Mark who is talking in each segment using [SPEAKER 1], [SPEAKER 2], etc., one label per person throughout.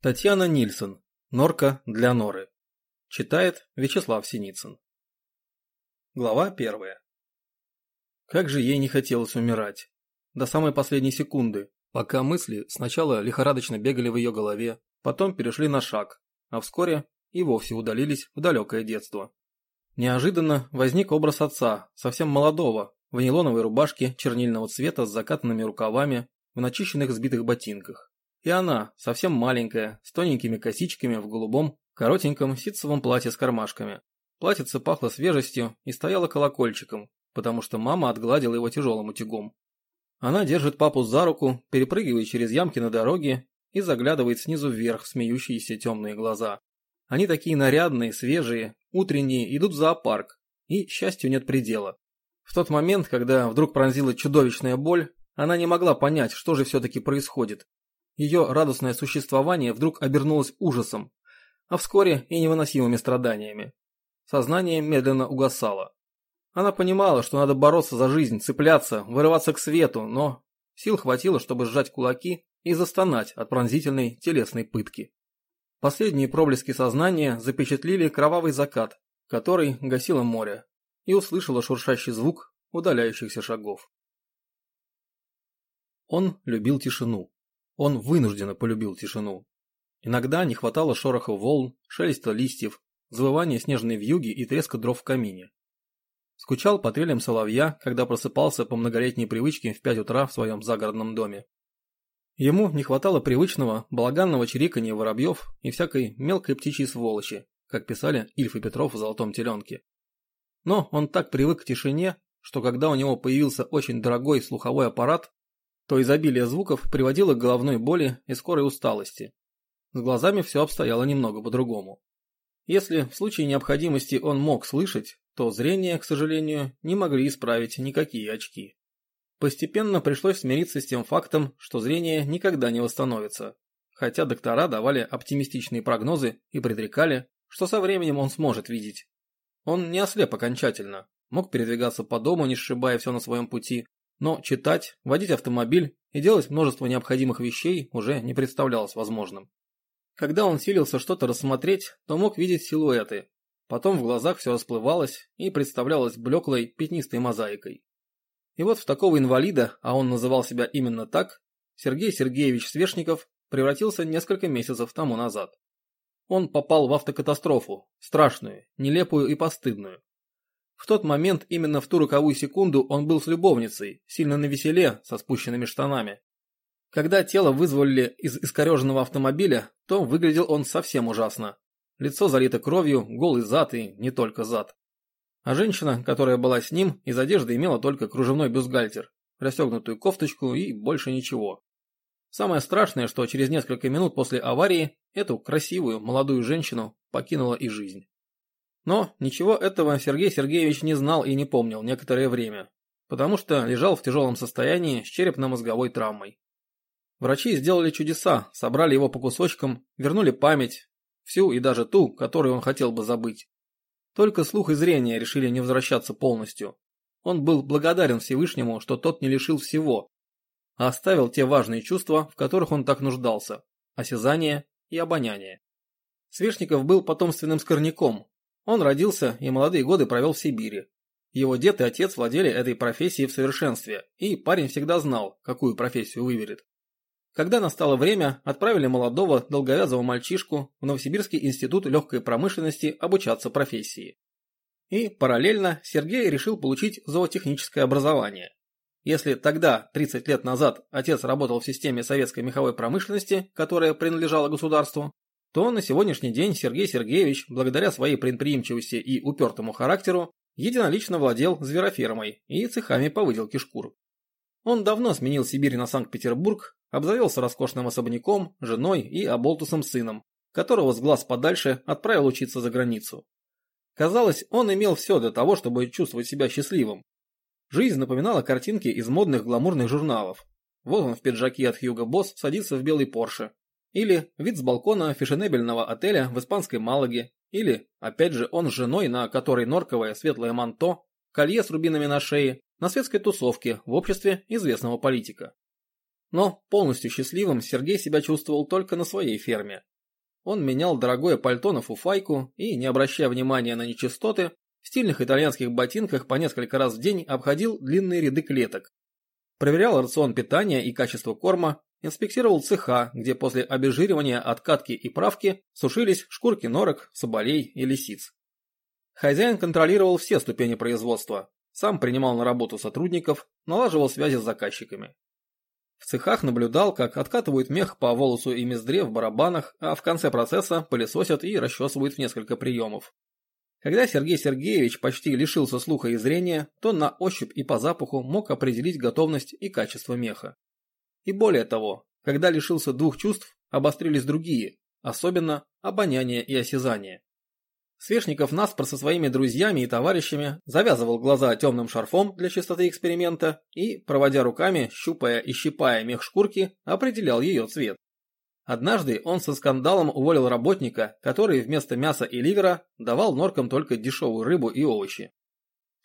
[SPEAKER 1] Татьяна Нильсон. Норка для норы. Читает Вячеслав Синицын. Глава первая. Как же ей не хотелось умирать. До самой последней секунды, пока мысли сначала лихорадочно бегали в ее голове, потом перешли на шаг, а вскоре и вовсе удалились в далекое детство. Неожиданно возник образ отца, совсем молодого, в нейлоновой рубашке чернильного цвета с закатанными рукавами, в начищенных сбитых ботинках. И она, совсем маленькая, с тоненькими косичками в голубом, коротеньком ситцевом платье с кармашками. Платьице пахло свежестью и стояло колокольчиком, потому что мама отгладила его тяжелым утюгом. Она держит папу за руку, перепрыгивает через ямки на дороге и заглядывает снизу вверх в смеющиеся темные глаза. Они такие нарядные, свежие, утренние, идут в зоопарк, и счастью нет предела. В тот момент, когда вдруг пронзила чудовищная боль, она не могла понять, что же все-таки происходит, ее радостное существование вдруг обернулось ужасом, а вскоре и невыносимыми страданиями. Сознание медленно угасало. Она понимала, что надо бороться за жизнь, цепляться, вырываться к свету, но сил хватило, чтобы сжать кулаки и застонать от пронзительной телесной пытки. Последние проблески сознания запечатлили кровавый закат, который гасило море, и услышала шуршащий звук удаляющихся шагов. Он любил тишину. Он вынужденно полюбил тишину. Иногда не хватало шороха волн, шелеста листьев, завывания снежной вьюги и треска дров в камине. Скучал по трелям соловья, когда просыпался по многолетней привычке в пять утра в своем загородном доме. Ему не хватало привычного, балаганного чириканья воробьев и всякой мелкой птичьей сволочи, как писали Ильф и Петров в «Золотом теленке». Но он так привык к тишине, что когда у него появился очень дорогой слуховой аппарат, то изобилие звуков приводило к головной боли и скорой усталости. С глазами все обстояло немного по-другому. Если в случае необходимости он мог слышать, то зрение, к сожалению, не могли исправить никакие очки. Постепенно пришлось смириться с тем фактом, что зрение никогда не восстановится, хотя доктора давали оптимистичные прогнозы и предрекали, что со временем он сможет видеть. Он не ослеп окончательно, мог передвигаться по дому, не сшибая все на своем пути, но читать, водить автомобиль и делать множество необходимых вещей уже не представлялось возможным. Когда он силился что-то рассмотреть, то мог видеть силуэты. Потом в глазах все расплывалось и представлялось блеклой пятнистой мозаикой. И вот в такого инвалида, а он называл себя именно так, Сергей Сергеевич Свешников превратился несколько месяцев тому назад. Он попал в автокатастрофу, страшную, нелепую и постыдную. В тот момент, именно в ту роковую секунду, он был с любовницей, сильно навеселе, со спущенными штанами. Когда тело вызвали из искореженного автомобиля, то выглядел он совсем ужасно. Лицо залито кровью, голый зад и не только зад. А женщина, которая была с ним, из одежды имела только кружевной бюстгальтер, расстегнутую кофточку и больше ничего. Самое страшное, что через несколько минут после аварии эту красивую молодую женщину покинула и жизнь. Но ничего этого Сергей Сергеевич не знал и не помнил некоторое время, потому что лежал в тяжелом состоянии с черепно-мозговой травмой. Врачи сделали чудеса, собрали его по кусочкам, вернули память, всю и даже ту, которую он хотел бы забыть. Только слух и зрение решили не возвращаться полностью. Он был благодарен Всевышнему, что тот не лишил всего, а оставил те важные чувства, в которых он так нуждался – осязание и обоняние. Свешников был потомственным скорняком, он родился и молодые годы провел в Сибири. Его дед и отец владели этой профессией в совершенстве, и парень всегда знал, какую профессию выберет. Когда настало время, отправили молодого, долговязого мальчишку в Новосибирский институт легкой промышленности обучаться профессии. И параллельно Сергей решил получить зоотехническое образование. Если тогда, 30 лет назад, отец работал в системе советской меховой промышленности, которая принадлежала государству, то на сегодняшний день Сергей Сергеевич, благодаря своей предприимчивости и упертому характеру, единолично владел зверофермой и цехами по выделке шкур. Он давно сменил Сибирь на Санкт-Петербург, обзавелся роскошным особняком, женой и оболтусом сыном, которого с глаз подальше отправил учиться за границу. Казалось, он имел все для того, чтобы чувствовать себя счастливым. Жизнь напоминала картинки из модных гламурных журналов. Вот он в пиджаке от Хьюго Босс садится в белый Порше, или вид с балкона фешенебельного отеля в испанской Малаге. Или, опять же, он с женой, на которой норковое светлое манто, колье с рубинами на шее, на светской тусовке в обществе известного политика. Но полностью счастливым Сергей себя чувствовал только на своей ферме. Он менял дорогое пальто на фуфайку и, не обращая внимания на нечистоты, в стильных итальянских ботинках по несколько раз в день обходил длинные ряды клеток. Проверял рацион питания и качество корма, инспектировал цеха, где после обезжиривания, откатки и правки сушились шкурки норок, соболей и лисиц. Хозяин контролировал все ступени производства, сам принимал на работу сотрудников, налаживал связи с заказчиками. В цехах наблюдал, как откатывают мех по волосу и мездре в барабанах, а в конце процесса пылесосят и расчесывают в несколько приемов. Когда Сергей Сергеевич почти лишился слуха и зрения, то на ощупь и по запаху мог определить готовность и качество меха. И более того, когда лишился двух чувств, обострились другие, особенно обоняние и осязание. Свешников наспор со своими друзьями и товарищами завязывал глаза темным шарфом для чистоты эксперимента и, проводя руками, щупая и щипая мех шкурки, определял ее цвет. Однажды он со скандалом уволил работника, который вместо мяса и ливера давал норкам только дешевую рыбу и овощи.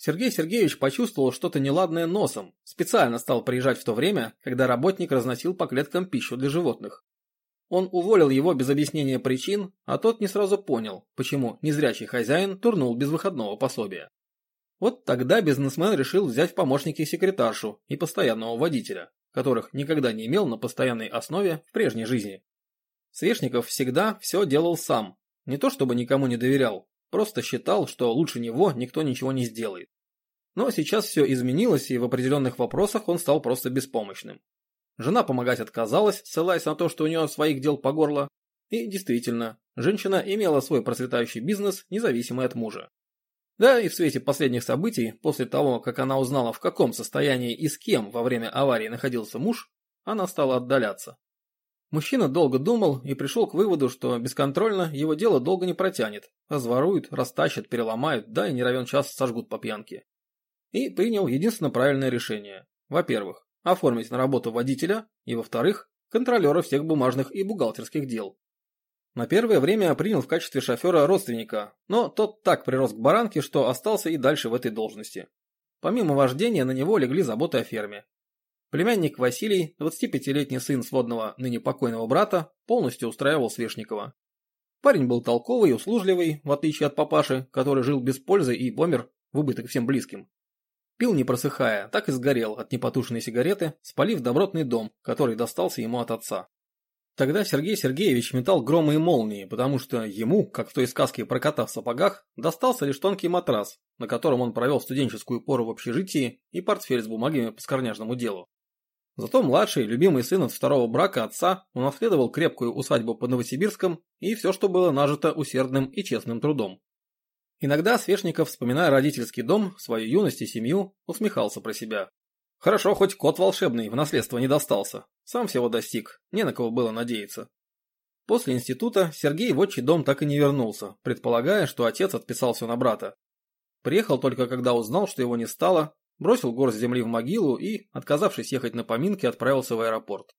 [SPEAKER 1] Сергей Сергеевич почувствовал что-то неладное носом, специально стал приезжать в то время, когда работник разносил по клеткам пищу для животных. Он уволил его без объяснения причин, а тот не сразу понял, почему незрячий хозяин турнул без выходного пособия. Вот тогда бизнесмен решил взять в помощники секретаршу и постоянного водителя, которых никогда не имел на постоянной основе в прежней жизни. Свешников всегда все делал сам, не то чтобы никому не доверял, просто считал, что лучше него никто ничего не сделает. Но сейчас все изменилось, и в определенных вопросах он стал просто беспомощным. Жена помогать отказалась, ссылаясь на то, что у нее своих дел по горло. И действительно, женщина имела свой процветающий бизнес, независимый от мужа. Да, и в свете последних событий, после того, как она узнала, в каком состоянии и с кем во время аварии находился муж, она стала отдаляться. Мужчина долго думал и пришел к выводу, что бесконтрольно его дело долго не протянет. Разворуют, растащат, переломают, да и не равен час сожгут по пьянке. И принял единственно правильное решение. Во-первых, оформить на работу водителя и, во-вторых, контролера всех бумажных и бухгалтерских дел. На первое время принял в качестве шофера родственника, но тот так прирос к баранке, что остался и дальше в этой должности. Помимо вождения на него легли заботы о ферме. Племянник Василий, 25-летний сын сводного ныне покойного брата, полностью устраивал Свешникова. Парень был толковый и услужливый, в отличие от папаши, который жил без пользы и помер в убыток всем близким. Пил не просыхая, так и сгорел от непотушенной сигареты, спалив добротный дом, который достался ему от отца. Тогда Сергей Сергеевич метал громы и молнии, потому что ему, как в той сказке про кота в сапогах, достался лишь тонкий матрас, на котором он провел студенческую пору в общежитии и портфель с бумагами по скорняжному делу. Зато младший, любимый сын от второго брака отца, унаследовал крепкую усадьбу под Новосибирском и все, что было нажито усердным и честным трудом. Иногда Свешников, вспоминая родительский дом, свою юность и семью, усмехался про себя. Хорошо, хоть кот волшебный в наследство не достался. Сам всего достиг, не на кого было надеяться. После института Сергей в отчий дом так и не вернулся, предполагая, что отец отписал все на брата. Приехал только когда узнал, что его не стало, бросил горсть земли в могилу и, отказавшись ехать на поминки, отправился в аэропорт.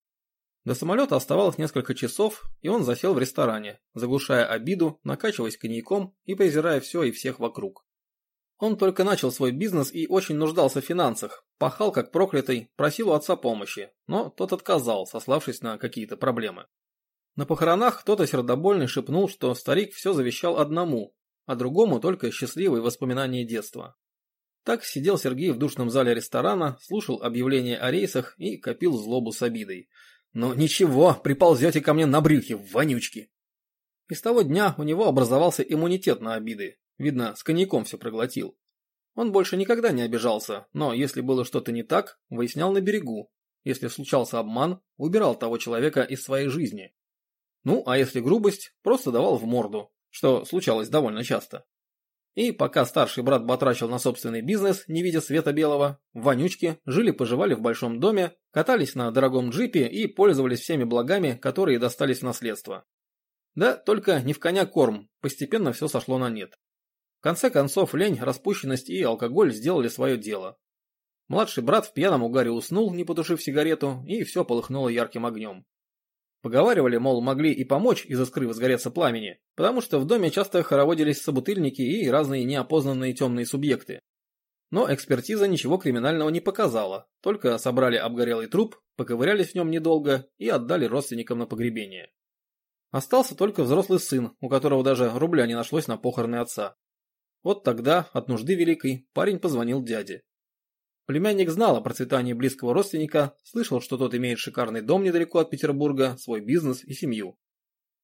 [SPEAKER 1] До самолета оставалось несколько часов, и он засел в ресторане, заглушая обиду, накачиваясь коньяком и презирая все и всех вокруг. Он только начал свой бизнес и очень нуждался в финансах, пахал как проклятый, просил у отца помощи, но тот отказал, сославшись на какие-то проблемы. На похоронах кто-то сердобольный шепнул, что старик все завещал одному, а другому только счастливые воспоминания детства. Так сидел Сергей в душном зале ресторана, слушал объявления о рейсах и копил злобу с обидой – ну ничего, приползете ко мне на брюхе, вонючки. И с того дня у него образовался иммунитет на обиды. Видно, с коньяком все проглотил. Он больше никогда не обижался, но если было что-то не так, выяснял на берегу. Если случался обман, убирал того человека из своей жизни. Ну, а если грубость, просто давал в морду, что случалось довольно часто. И пока старший брат батрачил на собственный бизнес, не видя света белого, вонючки жили-поживали в большом доме, катались на дорогом джипе и пользовались всеми благами, которые достались в наследство. Да, только не в коня корм, постепенно все сошло на нет. В конце концов, лень, распущенность и алкоголь сделали свое дело. Младший брат в пьяном угаре уснул, не потушив сигарету, и все полыхнуло ярким огнем. Поговаривали, мол, могли и помочь из искры возгореться пламени, потому что в доме часто хороводились собутыльники и разные неопознанные темные субъекты. Но экспертиза ничего криминального не показала, только собрали обгорелый труп, поковырялись в нем недолго и отдали родственникам на погребение. Остался только взрослый сын, у которого даже рубля не нашлось на похороны отца. Вот тогда, от нужды великой, парень позвонил дяде. Племянник знал о процветании близкого родственника, слышал, что тот имеет шикарный дом недалеко от Петербурга, свой бизнес и семью.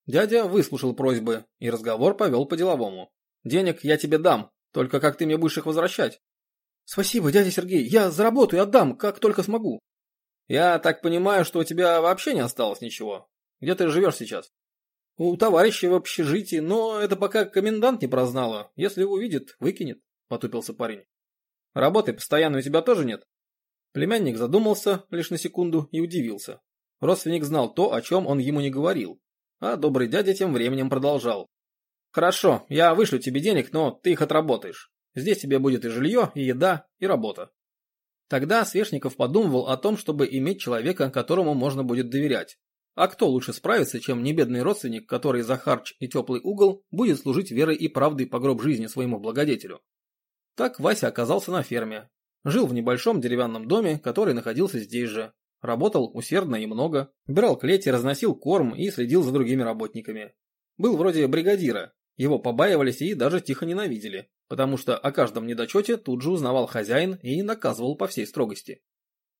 [SPEAKER 1] Дядя выслушал просьбы, и разговор повел по-деловому. «Денег я тебе дам, только как ты мне будешь их возвращать?» «Спасибо, дядя Сергей, я заработаю отдам, как только смогу». «Я так понимаю, что у тебя вообще не осталось ничего. Где ты живешь сейчас?» «У товарища в общежитии, но это пока комендант не прознала. Если увидит, выкинет», — потупился парень. «Работы постоянно у тебя тоже нет?» Племянник задумался лишь на секунду и удивился. Родственник знал то, о чем он ему не говорил. А добрый дядя тем временем продолжал. «Хорошо, я вышлю тебе денег, но ты их отработаешь. Здесь тебе будет и жилье, и еда, и работа. Тогда Свешников подумывал о том, чтобы иметь человека, которому можно будет доверять. А кто лучше справится, чем небедный родственник, который за харч и теплый угол будет служить верой и правдой по гроб жизни своему благодетелю? Так Вася оказался на ферме. Жил в небольшом деревянном доме, который находился здесь же. Работал усердно и много. Убирал клети, разносил корм и следил за другими работниками. Был вроде бригадира. Его побаивались и даже тихо ненавидели потому что о каждом недочете тут же узнавал хозяин и наказывал по всей строгости.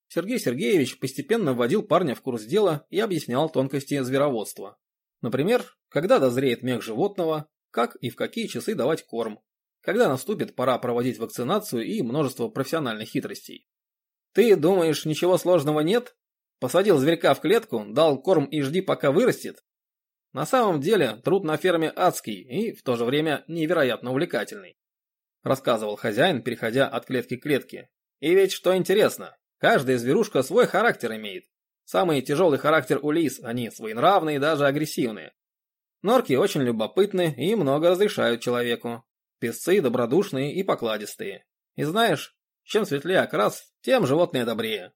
[SPEAKER 1] Сергей Сергеевич постепенно вводил парня в курс дела и объяснял тонкости звероводства. Например, когда дозреет мех животного, как и в какие часы давать корм, когда наступит пора проводить вакцинацию и множество профессиональных хитростей. Ты думаешь, ничего сложного нет? Посадил зверька в клетку, дал корм и жди, пока вырастет? На самом деле, труд на ферме адский и в то же время невероятно увлекательный рассказывал хозяин, переходя от клетки к клетке. И ведь что интересно, каждая зверушка свой характер имеет. Самый тяжелый характер у лис, они своенравные и даже агрессивные. Норки очень любопытны и много разрешают человеку. Песцы добродушные и покладистые. И знаешь, чем светлее окрас, тем животные добрее.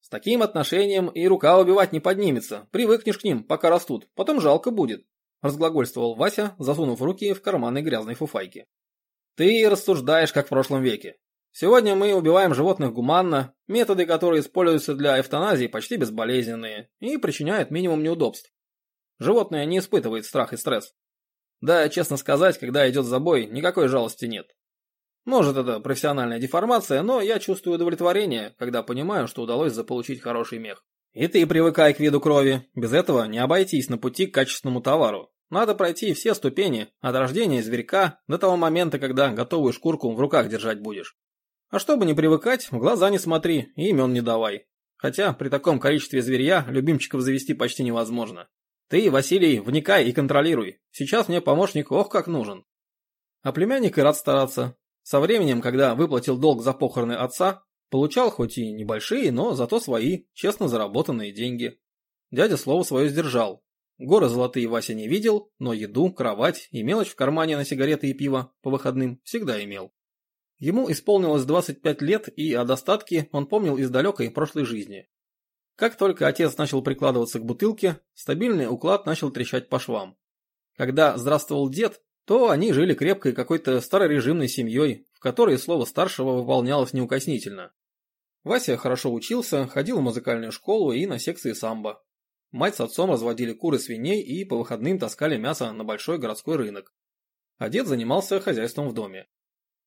[SPEAKER 1] С таким отношением и рука убивать не поднимется, привыкнешь к ним, пока растут, потом жалко будет, разглагольствовал Вася, засунув руки в карманы грязной фуфайки. Ты рассуждаешь, как в прошлом веке. Сегодня мы убиваем животных гуманно, методы, которые используются для эвтаназии, почти безболезненные и причиняют минимум неудобств. Животное не испытывает страх и стресс. Да, честно сказать, когда идет забой, никакой жалости нет. Может, это профессиональная деформация, но я чувствую удовлетворение, когда понимаю, что удалось заполучить хороший мех. И ты привыкай к виду крови, без этого не обойтись на пути к качественному товару. Надо пройти все ступени, от рождения зверька до того момента, когда готовую шкурку в руках держать будешь. А чтобы не привыкать, в глаза не смотри и имен не давай. Хотя при таком количестве зверья любимчиков завести почти невозможно. Ты, Василий, вникай и контролируй. Сейчас мне помощник ох как нужен. А племянник и рад стараться. Со временем, когда выплатил долг за похороны отца, получал хоть и небольшие, но зато свои, честно заработанные деньги. Дядя слово свое сдержал, Горы золотые Вася не видел, но еду, кровать и мелочь в кармане на сигареты и пиво по выходным всегда имел. Ему исполнилось 25 лет, и о достатке он помнил из далекой прошлой жизни. Как только отец начал прикладываться к бутылке, стабильный уклад начал трещать по швам. Когда здравствовал дед, то они жили крепкой какой-то старорежимной семьей, в которой слово старшего выполнялось неукоснительно. Вася хорошо учился, ходил в музыкальную школу и на секции самбо. Мать с отцом разводили куры свиней и по выходным таскали мясо на большой городской рынок. А дед занимался хозяйством в доме.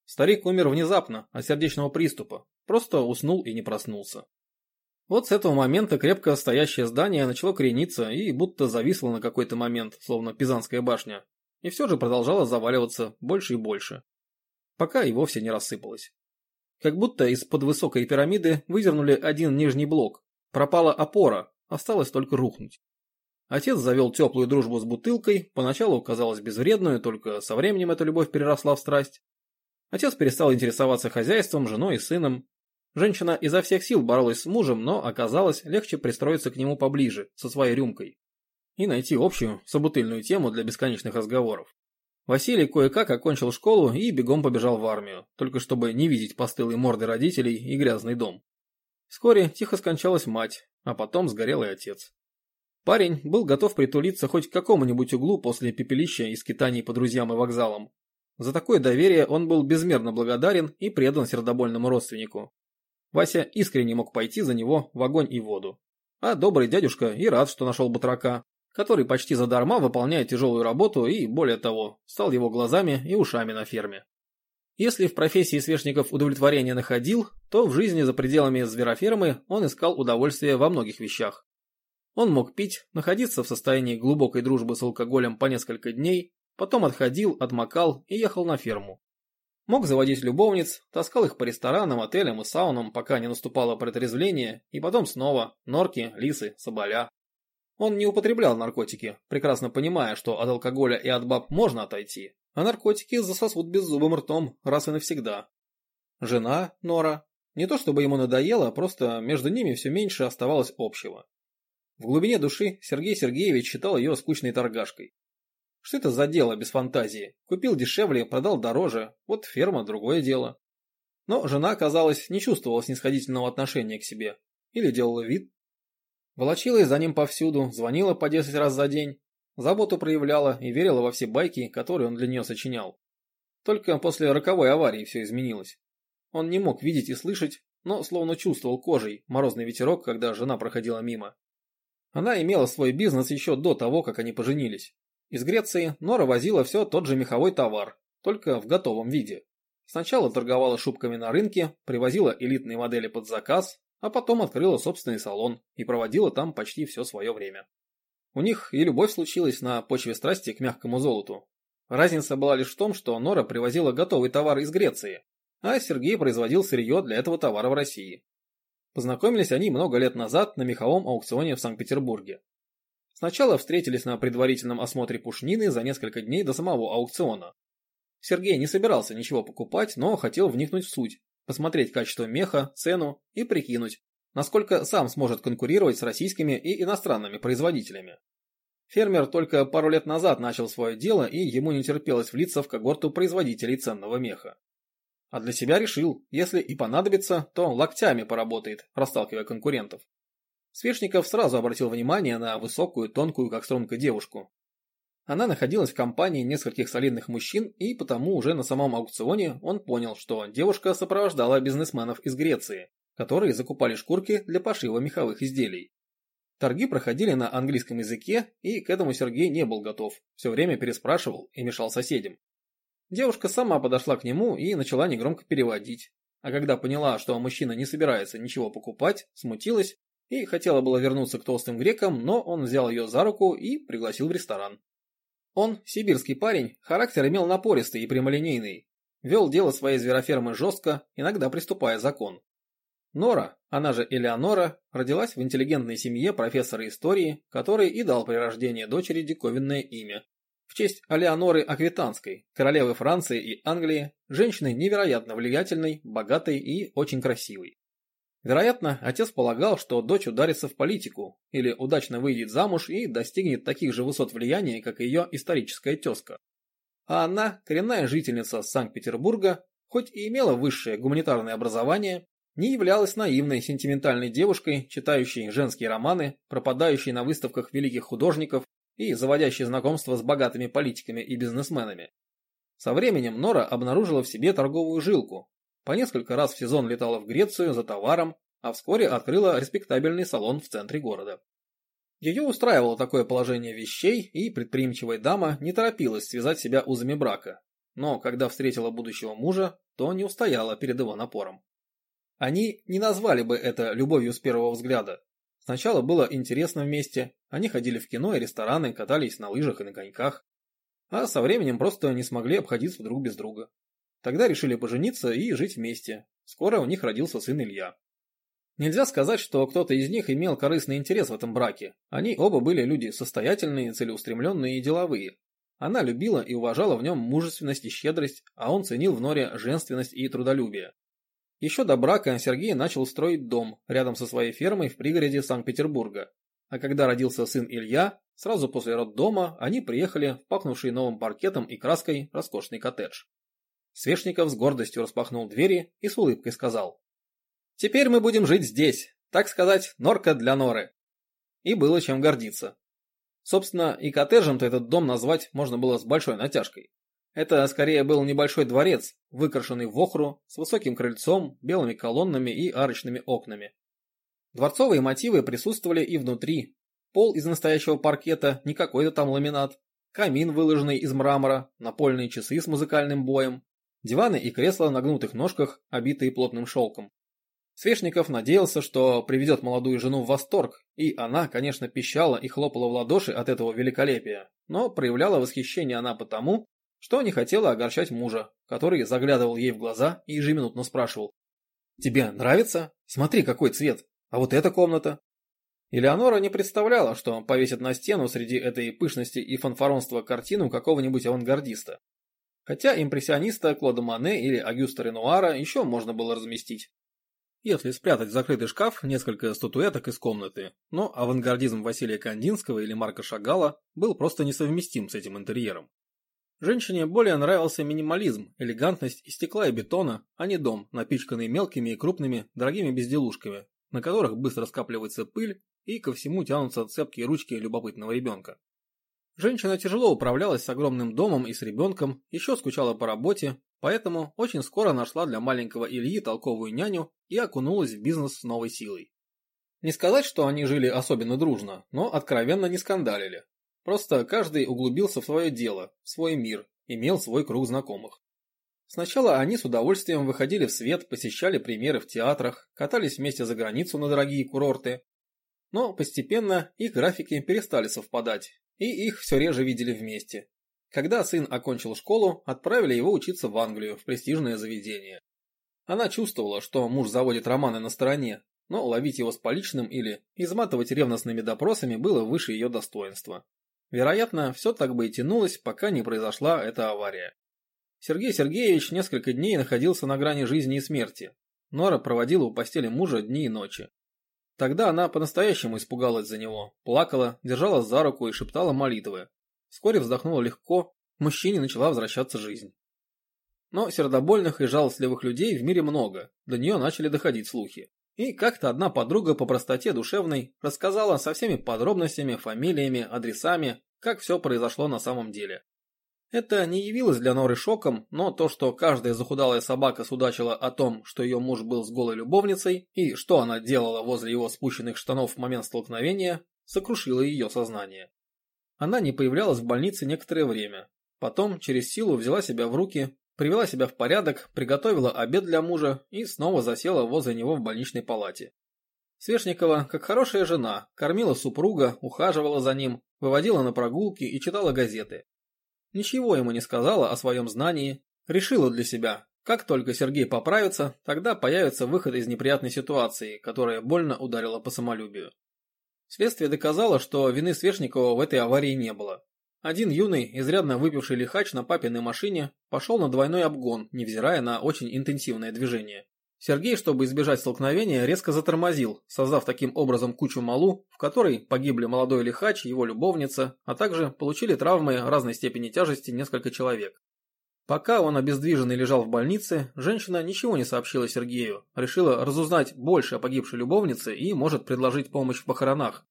[SPEAKER 1] Старик умер внезапно, от сердечного приступа, просто уснул и не проснулся. Вот с этого момента крепко стоящее здание начало крениться и будто зависло на какой-то момент, словно Пизанская башня, и все же продолжало заваливаться больше и больше, пока и вовсе не рассыпалось. Как будто из-под высокой пирамиды выдернули один нижний блок, пропала опора, Осталось только рухнуть. Отец завел теплую дружбу с бутылкой, поначалу казалось безвредную, только со временем эта любовь переросла в страсть. Отец перестал интересоваться хозяйством, женой и сыном. Женщина изо всех сил боролась с мужем, но оказалось легче пристроиться к нему поближе, со своей рюмкой. И найти общую, собутыльную тему для бесконечных разговоров. Василий кое-как окончил школу и бегом побежал в армию, только чтобы не видеть постылые морды родителей и грязный дом. Вскоре тихо скончалась мать, а потом сгорел и отец. Парень был готов притулиться хоть к какому-нибудь углу после пепелища и скитаний по друзьям и вокзалам. За такое доверие он был безмерно благодарен и предан сердобольному родственнику. Вася искренне мог пойти за него в огонь и воду. А добрый дядюшка и рад, что нашел батрака, который почти задарма выполняет тяжелую работу и, более того, стал его глазами и ушами на ферме. Если в профессии свешников удовлетворение находил, то в жизни за пределами зверофермы он искал удовольствие во многих вещах. Он мог пить, находиться в состоянии глубокой дружбы с алкоголем по несколько дней, потом отходил, отмокал и ехал на ферму. Мог заводить любовниц, таскал их по ресторанам, отелям и саунам, пока не наступало протрезвление, и потом снова норки, лисы, соболя. Он не употреблял наркотики, прекрасно понимая, что от алкоголя и от баб можно отойти, а наркотики засосут беззубым ртом раз и навсегда. Жена, Нора, не то чтобы ему надоело, просто между ними все меньше оставалось общего. В глубине души Сергей Сергеевич считал ее скучной торгашкой. Что это за дело без фантазии? Купил дешевле, продал дороже, вот ферма – другое дело. Но жена, казалось, не чувствовала снисходительного отношения к себе. Или делала вид. Волочилась за ним повсюду, звонила по 10 раз за день, заботу проявляла и верила во все байки, которые он для нее сочинял. Только после роковой аварии все изменилось. Он не мог видеть и слышать, но словно чувствовал кожей морозный ветерок, когда жена проходила мимо. Она имела свой бизнес еще до того, как они поженились. Из Греции Нора возила все тот же меховой товар, только в готовом виде. Сначала торговала шубками на рынке, привозила элитные модели под заказ, а потом открыла собственный салон и проводила там почти все свое время. У них и любовь случилась на почве страсти к мягкому золоту. Разница была лишь в том, что Нора привозила готовый товар из Греции, а Сергей производил сырье для этого товара в России. Познакомились они много лет назад на меховом аукционе в Санкт-Петербурге. Сначала встретились на предварительном осмотре пушнины за несколько дней до самого аукциона. Сергей не собирался ничего покупать, но хотел вникнуть в суть, посмотреть качество меха, цену и прикинуть, насколько сам сможет конкурировать с российскими и иностранными производителями. Фермер только пару лет назад начал свое дело, и ему не терпелось влиться в когорту производителей ценного меха. А для себя решил, если и понадобится, то локтями поработает, расталкивая конкурентов. Свешников сразу обратил внимание на высокую, тонкую, как струнка, девушку. Она находилась в компании нескольких солидных мужчин, и потому уже на самом аукционе он понял, что девушка сопровождала бизнесменов из Греции, которые закупали шкурки для пошива меховых изделий. Торги проходили на английском языке, и к этому Сергей не был готов, все время переспрашивал и мешал соседям. Девушка сама подошла к нему и начала негромко переводить. А когда поняла, что мужчина не собирается ничего покупать, смутилась и хотела было вернуться к толстым грекам, но он взял ее за руку и пригласил в ресторан. Он, сибирский парень, характер имел напористый и прямолинейный. Вел дело своей зверофермы жестко, иногда приступая закон. Нора, она же Элеонора, родилась в интеллигентной семье профессора истории, который и дал при рождении дочери диковинное имя в честь Алеоноры Аквитанской, королевы Франции и Англии, женщины невероятно влиятельной, богатой и очень красивой. Вероятно, отец полагал, что дочь ударится в политику или удачно выйдет замуж и достигнет таких же высот влияния, как ее историческая тезка. А она, коренная жительница Санкт-Петербурга, хоть и имела высшее гуманитарное образование, не являлась наивной сентиментальной девушкой, читающей женские романы, пропадающей на выставках великих художников и заводящий знакомства с богатыми политиками и бизнесменами. Со временем Нора обнаружила в себе торговую жилку. По несколько раз в сезон летала в Грецию за товаром, а вскоре открыла респектабельный салон в центре города. Ее устраивало такое положение вещей, и предприимчивая дама не торопилась связать себя узами брака. Но когда встретила будущего мужа, то не устояла перед его напором. Они не назвали бы это любовью с первого взгляда, Сначала было интересно вместе, они ходили в кино и рестораны, катались на лыжах и на коньках. А со временем просто не смогли обходиться друг без друга. Тогда решили пожениться и жить вместе. Скоро у них родился сын Илья. Нельзя сказать, что кто-то из них имел корыстный интерес в этом браке. Они оба были люди состоятельные, целеустремленные и деловые. Она любила и уважала в нем мужественность и щедрость, а он ценил в Норе женственность и трудолюбие. Еще до брака Сергей начал строить дом рядом со своей фермой в пригороде Санкт-Петербурга. А когда родился сын Илья, сразу после роддома они приехали в пахнувший новым паркетом и краской роскошный коттедж. Свешников с гордостью распахнул двери и с улыбкой сказал. «Теперь мы будем жить здесь, так сказать, норка для норы». И было чем гордиться. Собственно, и коттеджем-то этот дом назвать можно было с большой натяжкой. Это скорее был небольшой дворец, выкрашенный в охру, с высоким крыльцом, белыми колоннами и арочными окнами. Дворцовые мотивы присутствовали и внутри. Пол из настоящего паркета, не какой-то там ламинат, камин, выложенный из мрамора, напольные часы с музыкальным боем, диваны и кресла на гнутых ножках, обитые плотным шелком. Свешников надеялся, что приведет молодую жену в восторг, и она, конечно, пищала и хлопала в ладоши от этого великолепия, но проявляла восхищение она потому, что не хотела огорчать мужа, который заглядывал ей в глаза и ежеминутно спрашивал. «Тебе нравится? Смотри, какой цвет! А вот эта комната!» Элеонора не представляла, что повесит на стену среди этой пышности и фанфаронства картину какого-нибудь авангардиста. Хотя импрессиониста Клода Мане или Агюста Ренуара еще можно было разместить. Если спрятать в закрытый шкаф несколько статуэток из комнаты, но авангардизм Василия Кандинского или Марка Шагала был просто несовместим с этим интерьером. Женщине более нравился минимализм, элегантность из стекла и бетона, а не дом, напичканный мелкими и крупными дорогими безделушками, на которых быстро скапливается пыль и ко всему тянутся цепкие ручки любопытного ребенка. Женщина тяжело управлялась с огромным домом и с ребенком, еще скучала по работе, поэтому очень скоро нашла для маленького Ильи толковую няню и окунулась в бизнес с новой силой. Не сказать, что они жили особенно дружно, но откровенно не скандалили. Просто каждый углубился в свое дело, в свой мир, имел свой круг знакомых. Сначала они с удовольствием выходили в свет, посещали премьеры в театрах, катались вместе за границу на дорогие курорты. Но постепенно их графики перестали совпадать, и их все реже видели вместе. Когда сын окончил школу, отправили его учиться в Англию, в престижное заведение. Она чувствовала, что муж заводит романы на стороне, но ловить его с поличным или изматывать ревностными допросами было выше ее достоинства. Вероятно, все так бы и тянулось, пока не произошла эта авария. Сергей Сергеевич несколько дней находился на грани жизни и смерти. Нора проводила у постели мужа дни и ночи. Тогда она по-настоящему испугалась за него, плакала, держала за руку и шептала молитвы. Вскоре вздохнула легко, мужчине начала возвращаться жизнь. Но сердобольных и жалостливых людей в мире много, до нее начали доходить слухи. И как-то одна подруга по простоте душевной рассказала со всеми подробностями, фамилиями, адресами, как все произошло на самом деле. Это не явилось для Норы шоком, но то, что каждая захудалая собака судачила о том, что ее муж был с голой любовницей, и что она делала возле его спущенных штанов в момент столкновения, сокрушило ее сознание. Она не появлялась в больнице некоторое время. Потом через силу взяла себя в руки, привела себя в порядок, приготовила обед для мужа и снова засела возле него в больничной палате. Свешникова, как хорошая жена, кормила супруга, ухаживала за ним, выводила на прогулки и читала газеты. Ничего ему не сказала о своем знании, решила для себя, как только Сергей поправится, тогда появится выход из неприятной ситуации, которая больно ударила по самолюбию. Следствие доказало, что вины Свешникова в этой аварии не было. Один юный, изрядно выпивший лихач на папиной машине пошел на двойной обгон, невзирая на очень интенсивное движение. Сергей, чтобы избежать столкновения, резко затормозил, создав таким образом кучу малу, в которой погибли молодой лихач, его любовница, а также получили травмы разной степени тяжести несколько человек. Пока он обездвиженный лежал в больнице, женщина ничего не сообщила Сергею, решила разузнать больше о погибшей любовнице и может предложить помощь в похоронах.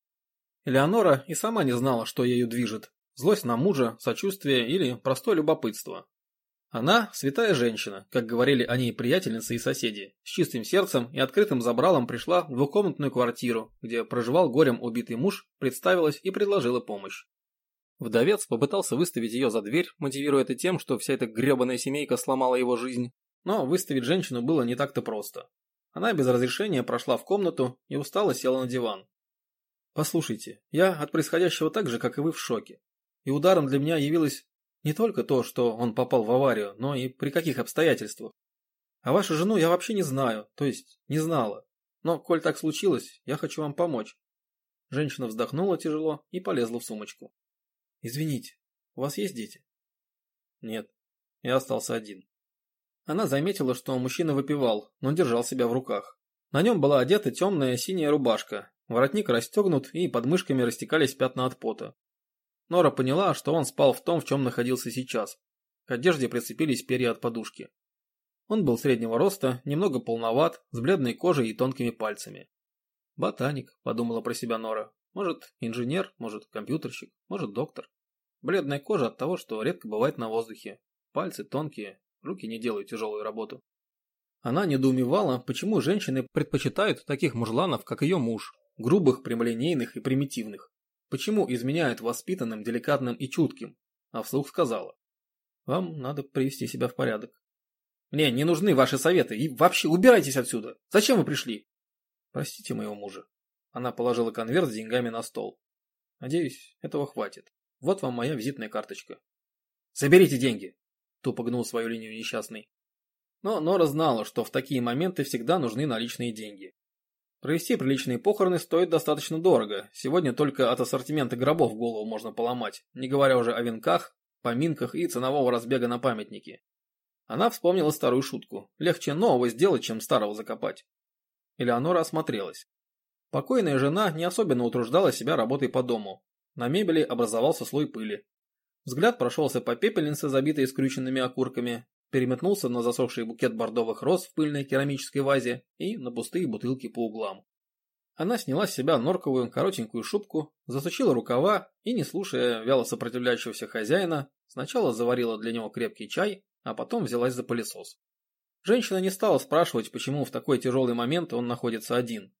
[SPEAKER 1] Элеонора и сама не знала, что ею движет, Злость на мужа, сочувствие или простое любопытство. Она – святая женщина, как говорили о ней приятельницы и соседи, с чистым сердцем и открытым забралом пришла в двухкомнатную квартиру, где проживал горем убитый муж, представилась и предложила помощь. Вдовец попытался выставить ее за дверь, мотивируя это тем, что вся эта гребаная семейка сломала его жизнь, но выставить женщину было не так-то просто. Она без разрешения прошла в комнату и устало села на диван. «Послушайте, я от происходящего так же, как и вы, в шоке и ударом для меня явилось не только то, что он попал в аварию, но и при каких обстоятельствах. А вашу жену я вообще не знаю, то есть не знала. Но, коль так случилось, я хочу вам помочь. Женщина вздохнула тяжело и полезла в сумочку. Извините, у вас есть дети? Нет, я остался один. Она заметила, что мужчина выпивал, но держал себя в руках. На нем была одета темная синяя рубашка, воротник расстегнут и под мышками растекались пятна от пота. Нора поняла, что он спал в том, в чем находился сейчас. К одежде прицепились перья от подушки. Он был среднего роста, немного полноват, с бледной кожей и тонкими пальцами. «Ботаник», — подумала про себя Нора. «Может, инженер, может, компьютерщик, может, доктор. Бледная кожа от того, что редко бывает на воздухе. пальцы тонкие, руки не делают тяжелую работу. Она недоумевала, почему женщины предпочитают таких мужланов, как ее муж, грубых, прямолинейных и примитивных. Почему изменяют воспитанным, деликатным и чутким? А вслух сказала. Вам надо привести себя в порядок. Мне не нужны ваши советы и вообще убирайтесь отсюда. Зачем вы пришли? Простите моего мужа. Она положила конверт с деньгами на стол. Надеюсь, этого хватит. Вот вам моя визитная карточка. Заберите деньги. Тупо гнул свою линию несчастный. Но Нора знала, что в такие моменты всегда нужны наличные деньги. Провести приличные похороны стоит достаточно дорого. Сегодня только от ассортимента гробов голову можно поломать, не говоря уже о венках, поминках и ценового разбега на памятники. Она вспомнила старую шутку. Легче нового сделать, чем старого закопать. Элеонора осмотрелась. Покойная жена не особенно утруждала себя работой по дому. На мебели образовался слой пыли. Взгляд прошелся по пепельнице, забитой скрюченными окурками, переметнулся на засохший букет бордовых роз в пыльной керамической вазе и на пустые бутылки по углам. Она сняла с себя норковую коротенькую шубку, засучила рукава и, не слушая вяло сопротивляющегося хозяина, сначала заварила для него крепкий чай, а потом взялась за пылесос. Женщина не стала спрашивать, почему в такой тяжелый момент он находится один.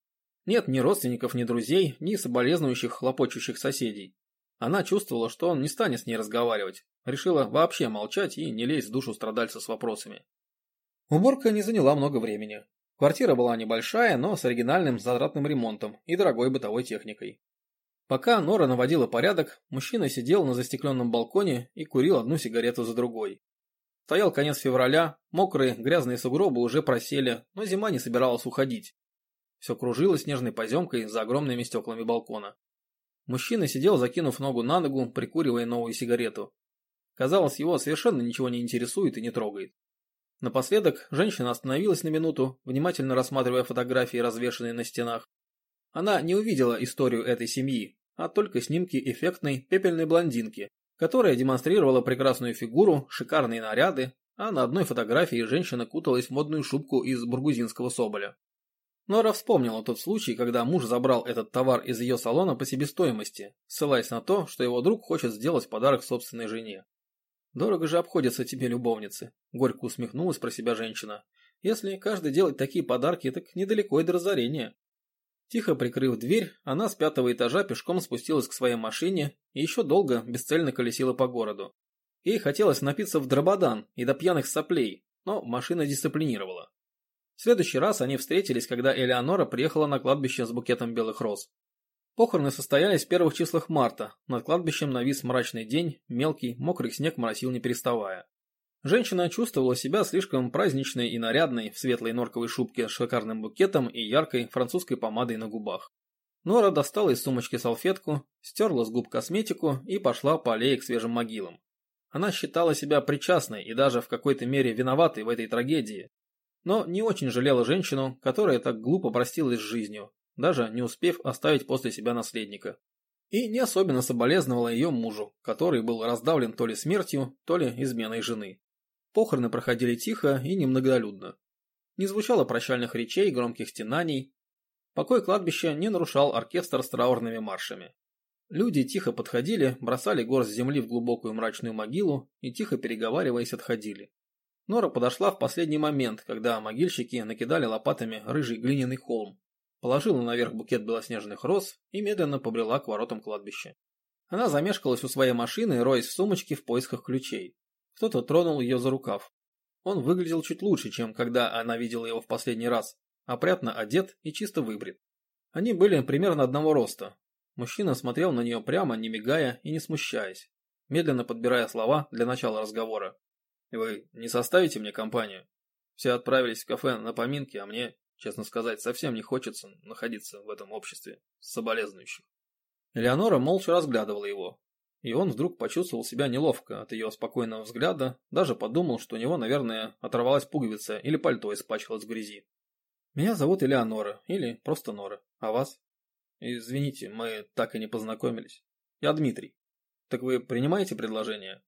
[SPEAKER 1] Нет ни родственников, ни друзей, ни соболезнующих, хлопочущих соседей. Она чувствовала, что он не станет с ней разговаривать, решила вообще молчать и не лезть в душу страдальца с вопросами. Уборка не заняла много времени. Квартира была небольшая, но с оригинальным затратным ремонтом и дорогой бытовой техникой. Пока Нора наводила порядок, мужчина сидел на застекленном балконе и курил одну сигарету за другой. Стоял конец февраля, мокрые, грязные сугробы уже просели, но зима не собиралась уходить. Все кружило снежной поземкой за огромными стеклами балкона. Мужчина сидел, закинув ногу на ногу, прикуривая новую сигарету. Казалось, его совершенно ничего не интересует и не трогает. Напоследок женщина остановилась на минуту, внимательно рассматривая фотографии, развешанные на стенах. Она не увидела историю этой семьи, а только снимки эффектной пепельной блондинки, которая демонстрировала прекрасную фигуру, шикарные наряды, а на одной фотографии женщина куталась в модную шубку из бургузинского соболя. Нора вспомнила тот случай, когда муж забрал этот товар из ее салона по себестоимости, ссылаясь на то, что его друг хочет сделать подарок собственной жене. «Дорого же обходятся тебе любовницы», – горько усмехнулась про себя женщина. «Если каждый делать такие подарки, так недалеко и до разорения». Тихо прикрыв дверь, она с пятого этажа пешком спустилась к своей машине и еще долго бесцельно колесила по городу. Ей хотелось напиться в дрободан и до пьяных соплей, но машина дисциплинировала. В следующий раз они встретились, когда Элеонора приехала на кладбище с букетом белых роз. Похороны состоялись в первых числах марта. Над кладбищем навис мрачный день, мелкий, мокрый снег моросил не переставая. Женщина чувствовала себя слишком праздничной и нарядной в светлой норковой шубке с шикарным букетом и яркой французской помадой на губах. Нора достала из сумочки салфетку, стерла с губ косметику и пошла по аллее к свежим могилам. Она считала себя причастной и даже в какой-то мере виноватой в этой трагедии, но не очень жалела женщину, которая так глупо простилась с жизнью, даже не успев оставить после себя наследника. И не особенно соболезновала ее мужу, который был раздавлен то ли смертью, то ли изменой жены. Похороны проходили тихо и немноголюдно. Не звучало прощальных речей, громких стенаний. Покой кладбища не нарушал оркестр с траурными маршами. Люди тихо подходили, бросали горсть земли в глубокую мрачную могилу и, тихо переговариваясь, отходили. Нора подошла в последний момент, когда могильщики накидали лопатами рыжий глиняный холм, положила наверх букет белоснежных роз и медленно побрела к воротам кладбища. Она замешкалась у своей машины, роясь в сумочке в поисках ключей. Кто-то тронул ее за рукав. Он выглядел чуть лучше, чем когда она видела его в последний раз. Опрятно одет и чисто выбрит. Они были примерно одного роста. Мужчина смотрел на нее прямо, не мигая и не смущаясь, медленно подбирая слова для начала разговора. Вы не составите мне компанию? Все отправились в кафе на поминки, а мне, честно сказать, совсем не хочется находиться в этом обществе соболезнующих. Элеонора молча разглядывала его, и он вдруг почувствовал себя неловко от ее спокойного взгляда, даже подумал, что у него, наверное, оторвалась пуговица или пальто испачкалось в грязи. «Меня зовут Элеонора, или просто Нора. А вас?» «Извините, мы так и не познакомились. Я Дмитрий. Так вы принимаете предложение?»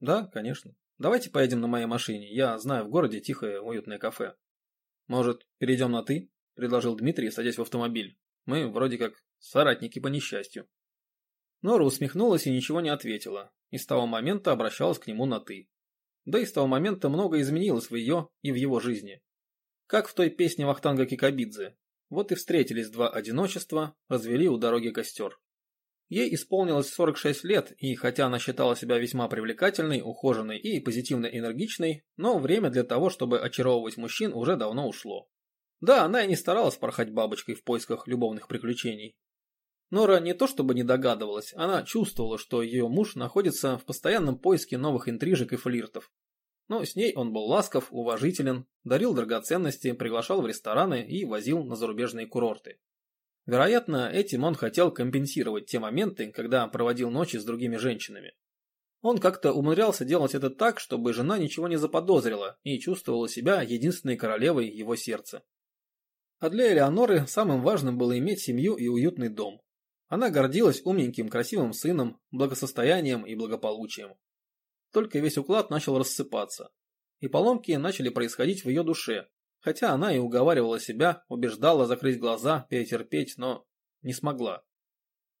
[SPEAKER 1] «Да, конечно. Давайте поедем на моей машине. Я знаю в городе тихое, уютное кафе. Может, перейдем на «ты»? Предложил Дмитрий, садясь в автомобиль. Мы вроде как соратники по несчастью. Нора усмехнулась и ничего не ответила, и с того момента обращалась к нему на «ты». да и с того момента многое изменилось в ее и в его жизни. Как в той песне Вахтанга Кикабидзе. Вот и встретились два одиночества, развели у дороги костер. Ей исполнилось 46 лет, и хотя она считала себя весьма привлекательной, ухоженной и позитивно энергичной, но время для того, чтобы очаровывать мужчин, уже давно ушло. Да, она и не старалась порхать бабочкой в поисках любовных приключений. Нора не то чтобы не догадывалась, она чувствовала, что ее муж находится в постоянном поиске новых интрижек и флиртов. Но с ней он был ласков, уважителен, дарил драгоценности, приглашал в рестораны и возил на зарубежные курорты. Вероятно, этим он хотел компенсировать те моменты, когда проводил ночи с другими женщинами. Он как-то умудрялся делать это так, чтобы жена ничего не заподозрила и чувствовала себя единственной королевой его сердца. А для Элеоноры самым важным было иметь семью и уютный дом. Она гордилась умненьким красивым сыном, благосостоянием и благополучием. Только весь уклад начал рассыпаться. И поломки начали происходить в ее душе, хотя она и уговаривала себя, убеждала закрыть глаза, перетерпеть, но не смогла.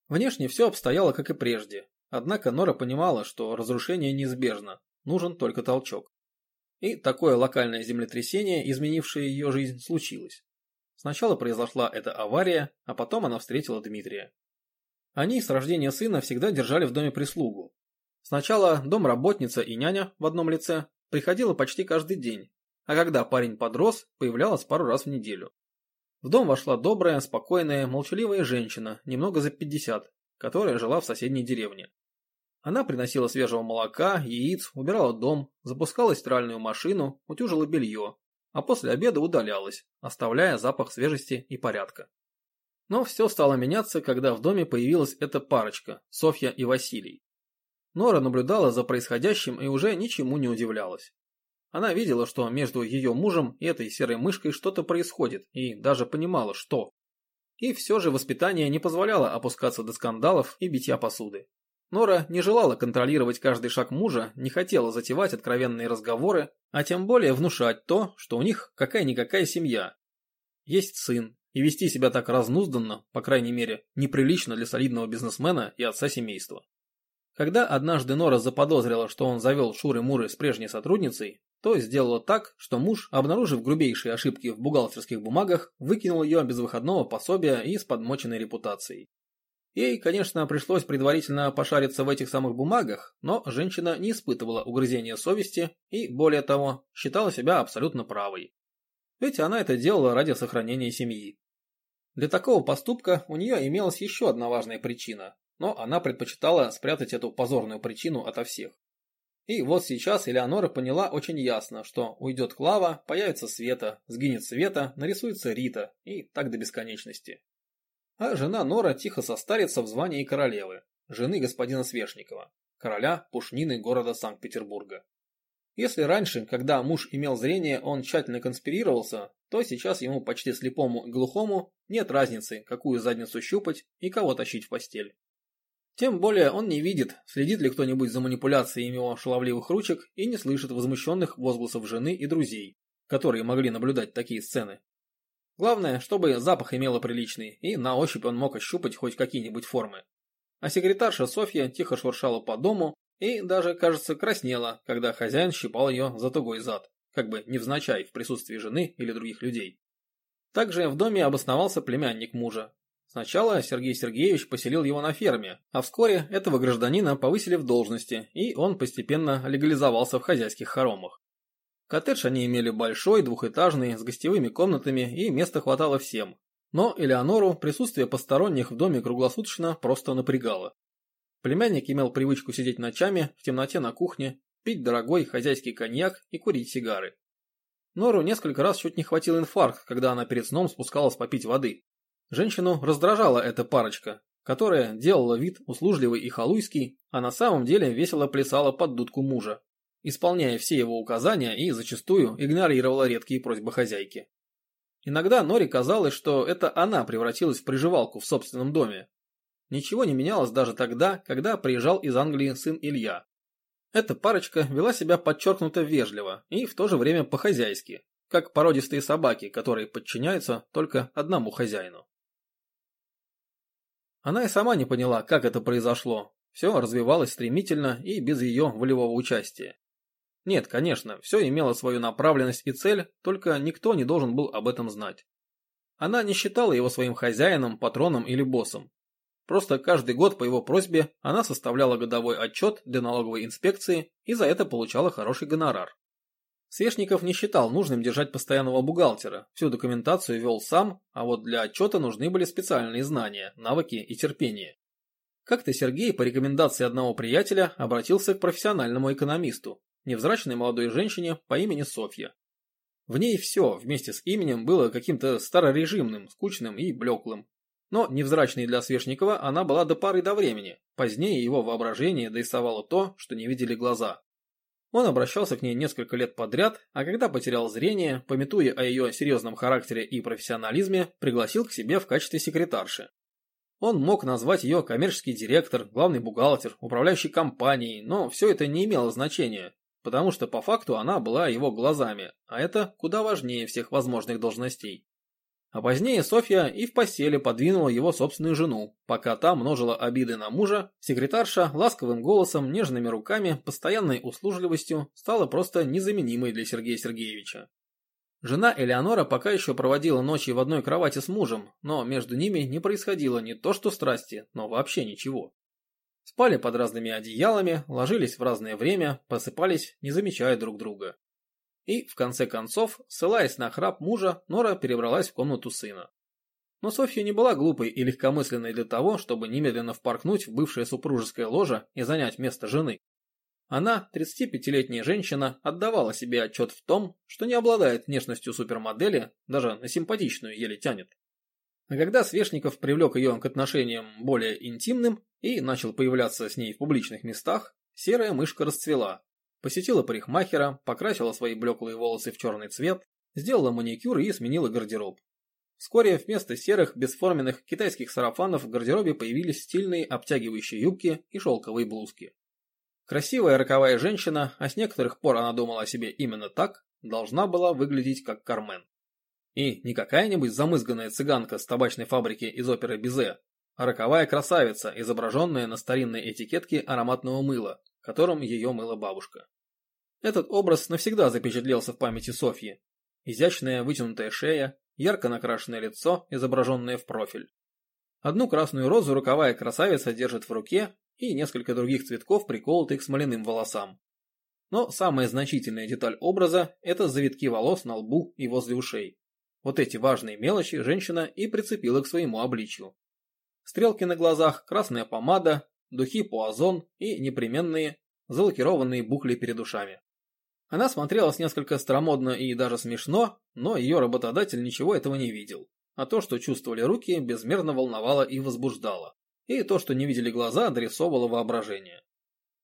[SPEAKER 1] Внешне все обстояло как и прежде, однако Нора понимала, что разрушение неизбежно, нужен только толчок. И такое локальное землетрясение, изменившее ее жизнь, случилось. Сначала произошла эта авария, а потом она встретила Дмитрия. Они с рождения сына всегда держали в доме прислугу. Сначала домработница и няня в одном лице приходила почти каждый день, а когда парень подрос, появлялась пару раз в неделю. В дом вошла добрая, спокойная, молчаливая женщина, немного за 50, которая жила в соседней деревне. Она приносила свежего молока, яиц, убирала дом, запускала стиральную машину, утюжила белье, а после обеда удалялась, оставляя запах свежести и порядка. Но все стало меняться, когда в доме появилась эта парочка, Софья и Василий. Нора наблюдала за происходящим и уже ничему не удивлялась. Она видела, что между ее мужем и этой серой мышкой что-то происходит, и даже понимала, что. И все же воспитание не позволяло опускаться до скандалов и битья посуды. Нора не желала контролировать каждый шаг мужа, не хотела затевать откровенные разговоры, а тем более внушать то, что у них какая-никакая семья. Есть сын, и вести себя так разнузданно, по крайней мере, неприлично для солидного бизнесмена и отца семейства. Когда однажды Нора заподозрила, что он завел Шуры-Муры с прежней сотрудницей, то сделала так, что муж, обнаружив грубейшие ошибки в бухгалтерских бумагах, выкинул ее без выходного пособия и с подмоченной репутацией. Ей, конечно, пришлось предварительно пошариться в этих самых бумагах, но женщина не испытывала угрызения совести и, более того, считала себя абсолютно правой. Ведь она это делала ради сохранения семьи. Для такого поступка у нее имелась еще одна важная причина, но она предпочитала спрятать эту позорную причину ото всех. И вот сейчас Элеонора поняла очень ясно, что уйдет Клава, появится Света, сгинет Света, нарисуется Рита, и так до бесконечности а жена Нора тихо состарится в звании королевы, жены господина Свешникова, короля пушнины города Санкт-Петербурга. Если раньше, когда муж имел зрение, он тщательно конспирировался, то сейчас ему почти слепому и глухому нет разницы, какую задницу щупать и кого тащить в постель. Тем более он не видит, следит ли кто-нибудь за манипуляциями его шаловливых ручек и не слышит возмущенных возгласов жены и друзей, которые могли наблюдать такие сцены. Главное, чтобы запах имело приличный, и на ощупь он мог ощупать хоть какие-нибудь формы. А секретарша Софья тихо шуршала по дому и даже, кажется, краснела, когда хозяин щипал ее за тугой зад, как бы невзначай в присутствии жены или других людей. Также в доме обосновался племянник мужа. Сначала Сергей Сергеевич поселил его на ферме, а вскоре этого гражданина повысили в должности, и он постепенно легализовался в хозяйских хоромах. Коттедж они имели большой, двухэтажный, с гостевыми комнатами и места хватало всем. Но Элеонору присутствие посторонних в доме круглосуточно просто напрягало. Племянник имел привычку сидеть ночами в темноте на кухне, пить дорогой хозяйский коньяк и курить сигары. Нору несколько раз чуть не хватил инфаркт, когда она перед сном спускалась попить воды. Женщину раздражала эта парочка, которая делала вид услужливый и халуйский, а на самом деле весело плясала под дудку мужа исполняя все его указания и зачастую игнорировала редкие просьбы хозяйки. Иногда Нори казалось, что это она превратилась в приживалку в собственном доме. Ничего не менялось даже тогда, когда приезжал из Англии сын Илья. Эта парочка вела себя подчеркнуто вежливо и в то же время по-хозяйски, как породистые собаки, которые подчиняются только одному хозяину. Она и сама не поняла, как это произошло. Все развивалось стремительно и без ее волевого участия. Нет, конечно, все имело свою направленность и цель, только никто не должен был об этом знать. Она не считала его своим хозяином, патроном или боссом. Просто каждый год по его просьбе она составляла годовой отчет для налоговой инспекции и за это получала хороший гонорар. Свешников не считал нужным держать постоянного бухгалтера, всю документацию вел сам, а вот для отчета нужны были специальные знания, навыки и терпение. Как-то Сергей по рекомендации одного приятеля обратился к профессиональному экономисту, невзрачной молодой женщине по имени Софья. В ней все вместе с именем было каким-то старорежимным, скучным и блеклым. Но невзрачной для Свешникова она была до пары до времени, позднее его воображение дорисовало то, что не видели глаза. Он обращался к ней несколько лет подряд, а когда потерял зрение, пометуя о ее серьезном характере и профессионализме, пригласил к себе в качестве секретарши. Он мог назвать ее коммерческий директор, главный бухгалтер, управляющий компанией, но все это не имело значения, потому что по факту она была его глазами, а это куда важнее всех возможных должностей. А позднее Софья и в постели подвинула его собственную жену. Пока та множила обиды на мужа, секретарша ласковым голосом, нежными руками, постоянной услужливостью стала просто незаменимой для Сергея Сергеевича. Жена Элеонора пока еще проводила ночи в одной кровати с мужем, но между ними не происходило не то что страсти, но вообще ничего. Спали под разными одеялами, ложились в разное время, просыпались, не замечая друг друга. И, в конце концов, ссылаясь на храп мужа, Нора перебралась в комнату сына. Но Софья не была глупой и легкомысленной для того, чтобы немедленно впоркнуть в бывшее супружеское ложе и занять место жены. Она, 35-летняя женщина, отдавала себе отчет в том, что не обладает внешностью супермодели, даже на симпатичную еле тянет. А когда Свешников привлек ее к отношениям более интимным и начал появляться с ней в публичных местах, серая мышка расцвела, Посетила парикмахера, покрасила свои блеклые волосы в черный цвет, сделала маникюр и сменила гардероб. Вскоре вместо серых, бесформенных китайских сарафанов в гардеробе появились стильные обтягивающие юбки и шелковые блузки. Красивая роковая женщина, а с некоторых пор она думала о себе именно так, должна была выглядеть как Кармен. И не какая-нибудь замызганная цыганка с табачной фабрики из оперы Бизе, а роковая красавица, изображенная на старинной этикетке ароматного мыла, которым ее мыла бабушка. Этот образ навсегда запечатлелся в памяти Софьи. Изящная вытянутая шея, ярко накрашенное лицо, изображенное в профиль. Одну красную розу роковая красавица держит в руке и несколько других цветков приколоты к смоляным волосам. Но самая значительная деталь образа – это завитки волос на лбу и возле ушей. Вот эти важные мелочи женщина и прицепила к своему обличью. Стрелки на глазах, красная помада, духи пуазон и непременные залакированные бухли перед ушами. Она смотрелась несколько старомодно и даже смешно, но ее работодатель ничего этого не видел. А то, что чувствовали руки, безмерно волновало и возбуждало. И то, что не видели глаза, адресовывало воображение.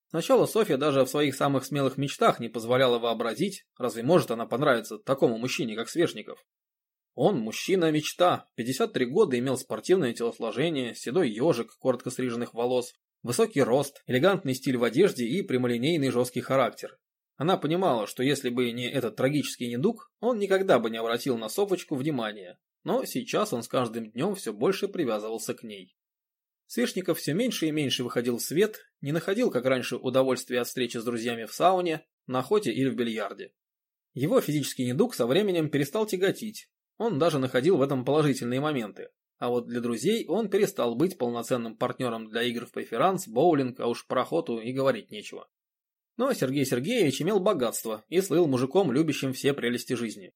[SPEAKER 1] Сначала Софья даже в своих самых смелых мечтах не позволяла вообразить, разве может она понравиться такому мужчине, как Свешников. Он мужчина-мечта, 53 года имел спортивное телосложение, седой ежик коротко стриженных волос, высокий рост, элегантный стиль в одежде и прямолинейный жесткий характер. Она понимала, что если бы не этот трагический недуг, он никогда бы не обратил на Софочку внимания, но сейчас он с каждым днем все больше привязывался к ней. Свешников все меньше и меньше выходил в свет, не находил, как раньше, удовольствия от встречи с друзьями в сауне, на охоте или в бильярде. Его физический недуг со временем перестал тяготить, он даже находил в этом положительные моменты. А вот для друзей он перестал быть полноценным партнером для игр в преферанс, боулинг, а уж про охоту и говорить нечего. Но Сергей Сергеевич имел богатство и слыл мужиком, любящим все прелести жизни.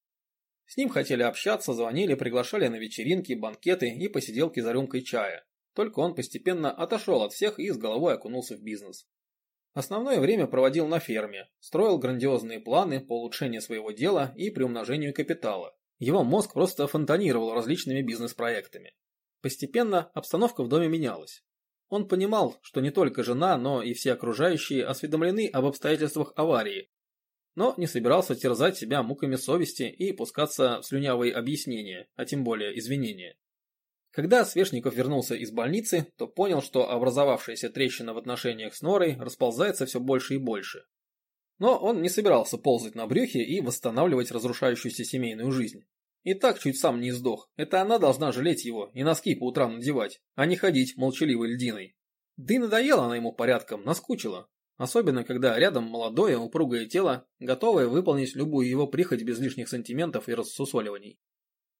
[SPEAKER 1] С ним хотели общаться, звонили, приглашали на вечеринки, банкеты и посиделки за рюмкой чая. Только он постепенно отошел от всех и с головой окунулся в бизнес. Основное время проводил на ферме, строил грандиозные планы по улучшению своего дела и приумножению капитала. Его мозг просто фонтанировал различными бизнес-проектами. Постепенно обстановка в доме менялась. Он понимал, что не только жена, но и все окружающие осведомлены об обстоятельствах аварии, но не собирался терзать себя муками совести и пускаться в слюнявые объяснения, а тем более извинения. Когда Свешников вернулся из больницы, то понял, что образовавшаяся трещина в отношениях с Норой расползается все больше и больше. Но он не собирался ползать на брюхе и восстанавливать разрушающуюся семейную жизнь. И так чуть сам не сдох. Это она должна жалеть его и носки по утрам надевать, а не ходить молчаливой льдиной. Да и надоела она ему порядком, наскучила. особенно когда рядом молодое упругое тело, готовое выполнить любую его прихоть без лишних сантиментов и рассусоливаний.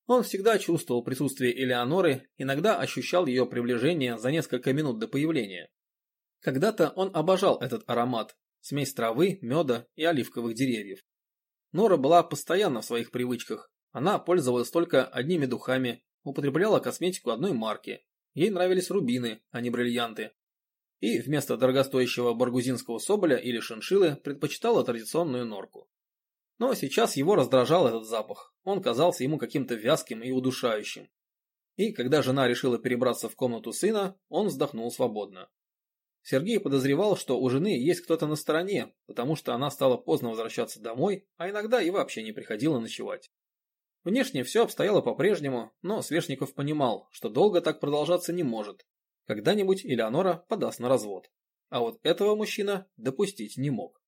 [SPEAKER 1] Он всегда чувствовал присутствие Элеоноры, иногда ощущал ее приближение за несколько минут до появления. Когда-то он обожал этот аромат, смесь травы, меда и оливковых деревьев. Нора была постоянно в своих привычках. Она пользовалась только одними духами, употребляла косметику одной марки. Ей нравились рубины, а не бриллианты. И вместо дорогостоящего баргузинского соболя или шиншиллы предпочитала традиционную норку. Но сейчас его раздражал этот запах. Он казался ему каким-то вязким и удушающим. И когда жена решила перебраться в комнату сына, он вздохнул свободно. Сергей подозревал, что у жены есть кто-то на стороне, потому что она стала поздно возвращаться домой, а иногда и вообще не приходила ночевать. Внешне все обстояло по-прежнему, но Свешников понимал, что долго так продолжаться не может. Когда-нибудь Элеонора подаст на развод. А вот этого мужчина допустить не мог.